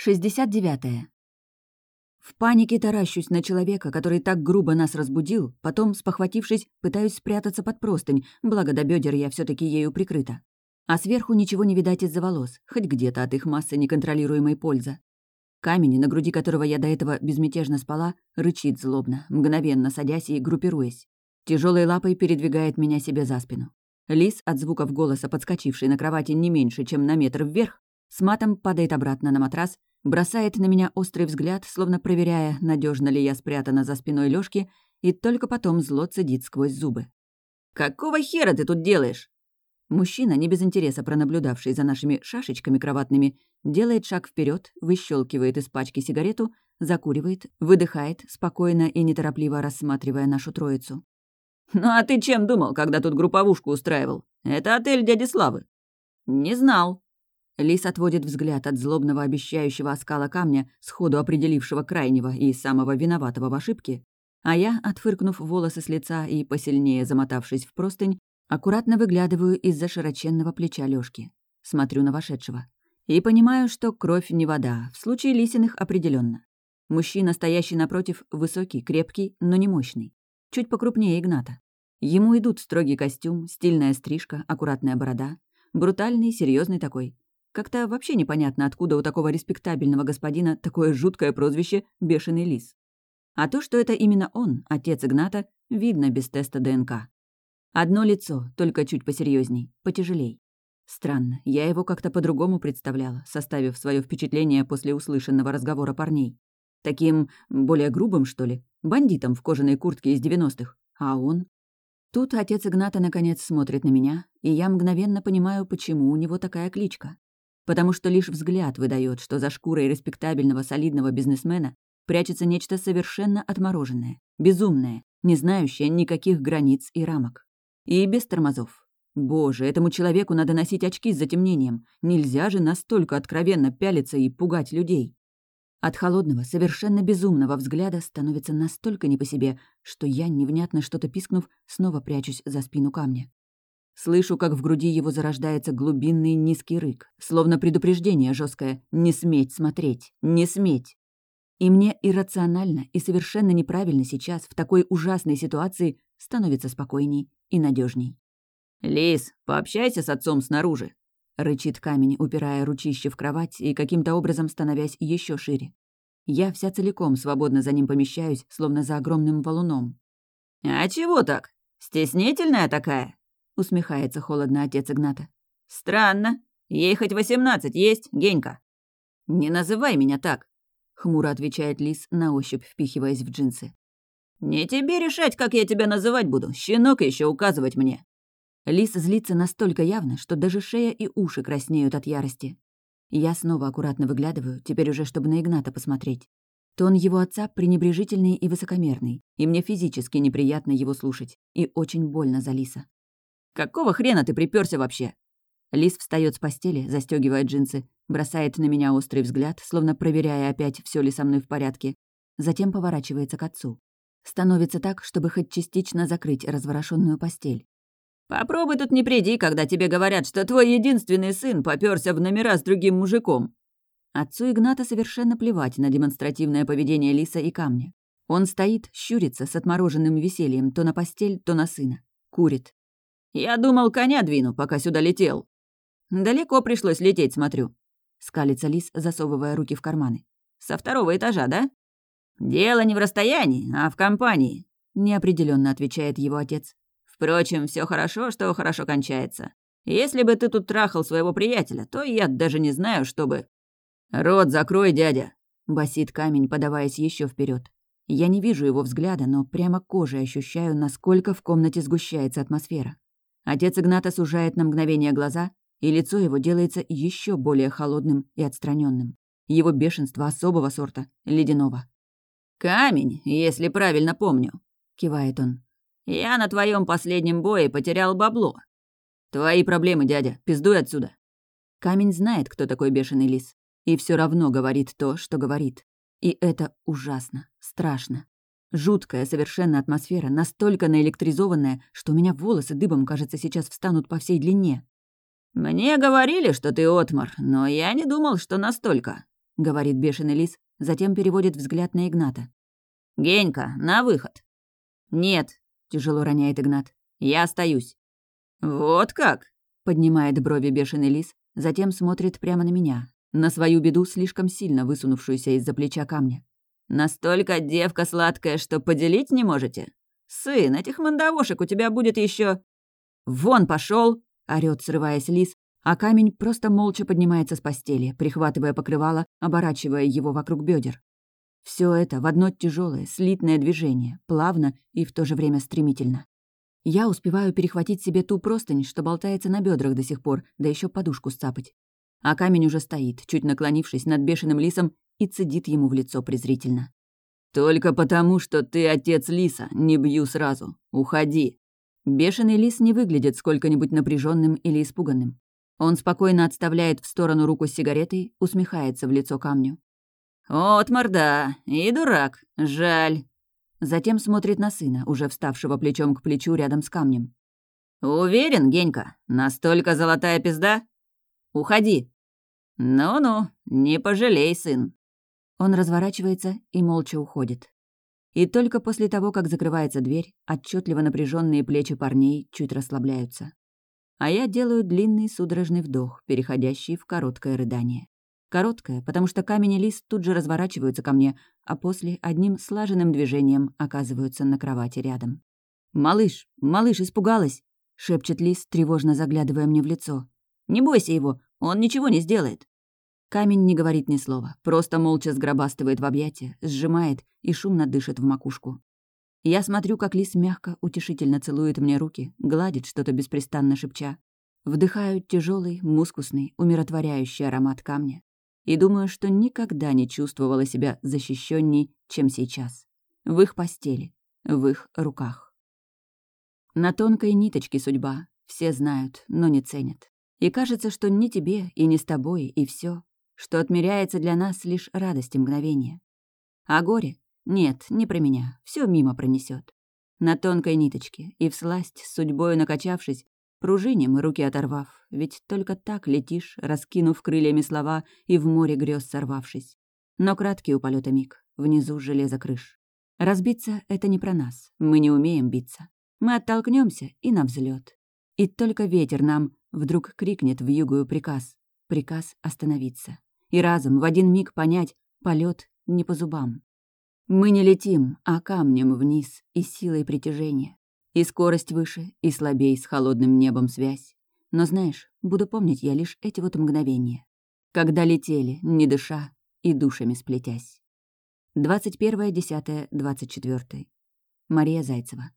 69. -е. В панике таращусь на человека, который так грубо нас разбудил, потом, спохватившись, пытаюсь спрятаться под простынь, благо до бедер я все таки ею прикрыта. А сверху ничего не видать из-за волос, хоть где-то от их массы неконтролируемой пользы. Камень, на груди которого я до этого безмятежно спала, рычит злобно, мгновенно садясь и группируясь. Тяжелой лапой передвигает меня себе за спину. Лис, от звуков голоса подскочивший на кровати не меньше, чем на метр вверх, с матом падает обратно на матрас бросает на меня острый взгляд, словно проверяя, надежно ли я спрятана за спиной Лёшки, и только потом зло цедит сквозь зубы. «Какого хера ты тут делаешь?» Мужчина, не без интереса пронаблюдавший за нашими шашечками кроватными, делает шаг вперед, выщелкивает из пачки сигарету, закуривает, выдыхает, спокойно и неторопливо рассматривая нашу троицу. «Ну а ты чем думал, когда тут групповушку устраивал? Это отель дяди Славы». «Не знал», Лис отводит взгляд от злобного обещающего оскала камня, сходу определившего крайнего и самого виноватого в ошибке, а я, отфыркнув волосы с лица и посильнее замотавшись в простынь, аккуратно выглядываю из-за широченного плеча Лёшки. Смотрю на вошедшего. И понимаю, что кровь не вода, в случае лисиных определенно. Мужчина, стоящий напротив, высокий, крепкий, но не мощный. Чуть покрупнее Игната. Ему идут строгий костюм, стильная стрижка, аккуратная борода. Брутальный, серьезный такой. Как-то вообще непонятно, откуда у такого респектабельного господина такое жуткое прозвище «бешеный лис». А то, что это именно он, отец Игната, видно без теста ДНК. Одно лицо, только чуть посерьезней, потяжелей. Странно, я его как-то по-другому представляла, составив свое впечатление после услышанного разговора парней. Таким более грубым, что ли, бандитом в кожаной куртке из 90-х. А он? Тут отец Игната наконец смотрит на меня, и я мгновенно понимаю, почему у него такая кличка потому что лишь взгляд выдает, что за шкурой респектабельного солидного бизнесмена прячется нечто совершенно отмороженное, безумное, не знающее никаких границ и рамок. И без тормозов. Боже, этому человеку надо носить очки с затемнением. Нельзя же настолько откровенно пялиться и пугать людей. От холодного, совершенно безумного взгляда становится настолько не по себе, что я, невнятно что-то пискнув, снова прячусь за спину камня. Слышу, как в груди его зарождается глубинный низкий рык, словно предупреждение жесткое «не сметь смотреть, не сметь». И мне иррационально и совершенно неправильно сейчас, в такой ужасной ситуации, становится спокойней и надежней. «Лис, пообщайся с отцом снаружи», — рычит камень, упирая ручище в кровать и каким-то образом становясь еще шире. Я вся целиком свободно за ним помещаюсь, словно за огромным валуном. «А чего так? Стеснительная такая?» Усмехается холодно отец Игната. Странно. Ей хоть восемнадцать есть, Генька. Не называй меня так, хмуро отвечает Лис, на ощупь впихиваясь в джинсы. Не тебе решать, как я тебя называть буду. Щенок еще указывать мне. Лис злится настолько явно, что даже шея и уши краснеют от ярости. Я снова аккуратно выглядываю, теперь уже чтобы на Игната посмотреть. Тон его отца пренебрежительный и высокомерный, и мне физически неприятно его слушать, и очень больно за Лиса. Какого хрена ты приперся вообще?» Лис встает с постели, застегивая джинсы, бросает на меня острый взгляд, словно проверяя опять, все ли со мной в порядке. Затем поворачивается к отцу. Становится так, чтобы хоть частично закрыть разворошенную постель. «Попробуй тут не приди, когда тебе говорят, что твой единственный сын попёрся в номера с другим мужиком». Отцу Игната совершенно плевать на демонстративное поведение Лиса и камня. Он стоит, щурится с отмороженным весельем то на постель, то на сына. Курит, я думал, коня двину, пока сюда летел. Далеко пришлось лететь, смотрю. Скалится лис, засовывая руки в карманы. Со второго этажа, да? Дело не в расстоянии, а в компании, неопределенно отвечает его отец. Впрочем, все хорошо, что хорошо кончается. Если бы ты тут трахал своего приятеля, то я даже не знаю, что бы. Рот закрой, дядя, басит камень, подаваясь еще вперед. Я не вижу его взгляда, но прямо кожей ощущаю, насколько в комнате сгущается атмосфера. Отец Игната сужает на мгновение глаза, и лицо его делается еще более холодным и отстраненным. Его бешенство особого сорта, ледяного. «Камень, если правильно помню», — кивает он. «Я на твоем последнем бое потерял бабло. Твои проблемы, дядя, пиздуй отсюда». Камень знает, кто такой бешеный лис, и все равно говорит то, что говорит. И это ужасно, страшно. Жуткая совершенно атмосфера, настолько наэлектризованная, что у меня волосы дыбом, кажется, сейчас встанут по всей длине. «Мне говорили, что ты отмор, но я не думал, что настолько. говорит бешеный лис, затем переводит взгляд на Игната. «Генька, на выход!» «Нет», — тяжело роняет Игнат. «Я остаюсь». «Вот как?» — поднимает брови бешеный лис, затем смотрит прямо на меня, на свою беду, слишком сильно высунувшуюся из-за плеча камня. «Настолько девка сладкая, что поделить не можете? Сын, этих мандавошек у тебя будет еще. «Вон пошел! орёт, срываясь лис, а камень просто молча поднимается с постели, прихватывая покрывало, оборачивая его вокруг бедер. Все это в одно тяжелое, слитное движение, плавно и в то же время стремительно. Я успеваю перехватить себе ту простынь, что болтается на бедрах до сих пор, да еще подушку сцапать. А камень уже стоит, чуть наклонившись над бешеным лисом, и цедит ему в лицо презрительно. «Только потому, что ты отец лиса, не бью сразу. Уходи». Бешеный лис не выглядит сколько-нибудь напряженным или испуганным. Он спокойно отставляет в сторону руку с сигаретой, усмехается в лицо камню. «От морда, и дурак, жаль». Затем смотрит на сына, уже вставшего плечом к плечу рядом с камнем. «Уверен, Генька? Настолько золотая пизда? Уходи!» «Ну-ну, не пожалей, сын!» Он разворачивается и молча уходит. И только после того, как закрывается дверь, отчетливо напряженные плечи парней чуть расслабляются. А я делаю длинный судорожный вдох, переходящий в короткое рыдание. Короткое, потому что камень и лист тут же разворачиваются ко мне, а после одним слаженным движением оказываются на кровати рядом. «Малыш, малыш, испугалась!» — шепчет лис, тревожно заглядывая мне в лицо. «Не бойся его, он ничего не сделает». Камень не говорит ни слова, просто молча сгробастывает в объятия, сжимает и шумно дышит в макушку. Я смотрю, как лис мягко, утешительно целует мне руки, гладит что-то беспрестанно шепча. Вдыхаю тяжелый, мускусный, умиротворяющий аромат камня. И думаю, что никогда не чувствовала себя защищенней, чем сейчас. В их постели, в их руках. На тонкой ниточке судьба. Все знают, но не ценят. И кажется, что не тебе и не с тобой, и все что отмеряется для нас лишь радости мгновения. А горе? Нет, не про меня, все мимо пронесет. На тонкой ниточке и всласть, с судьбою накачавшись, пружинем руки оторвав, ведь только так летишь, раскинув крыльями слова и в море грез сорвавшись. Но краткий у полета миг, внизу железо крыш. Разбиться — это не про нас, мы не умеем биться. Мы оттолкнемся и на взлет. И только ветер нам вдруг крикнет в югую приказ, приказ остановиться и разом в один миг понять полет не по зубам. Мы не летим, а камнем вниз и силой притяжения. И скорость выше, и слабей с холодным небом связь. Но знаешь, буду помнить я лишь эти вот мгновения. Когда летели, не дыша и душами сплетясь. 21.10.24. Мария Зайцева.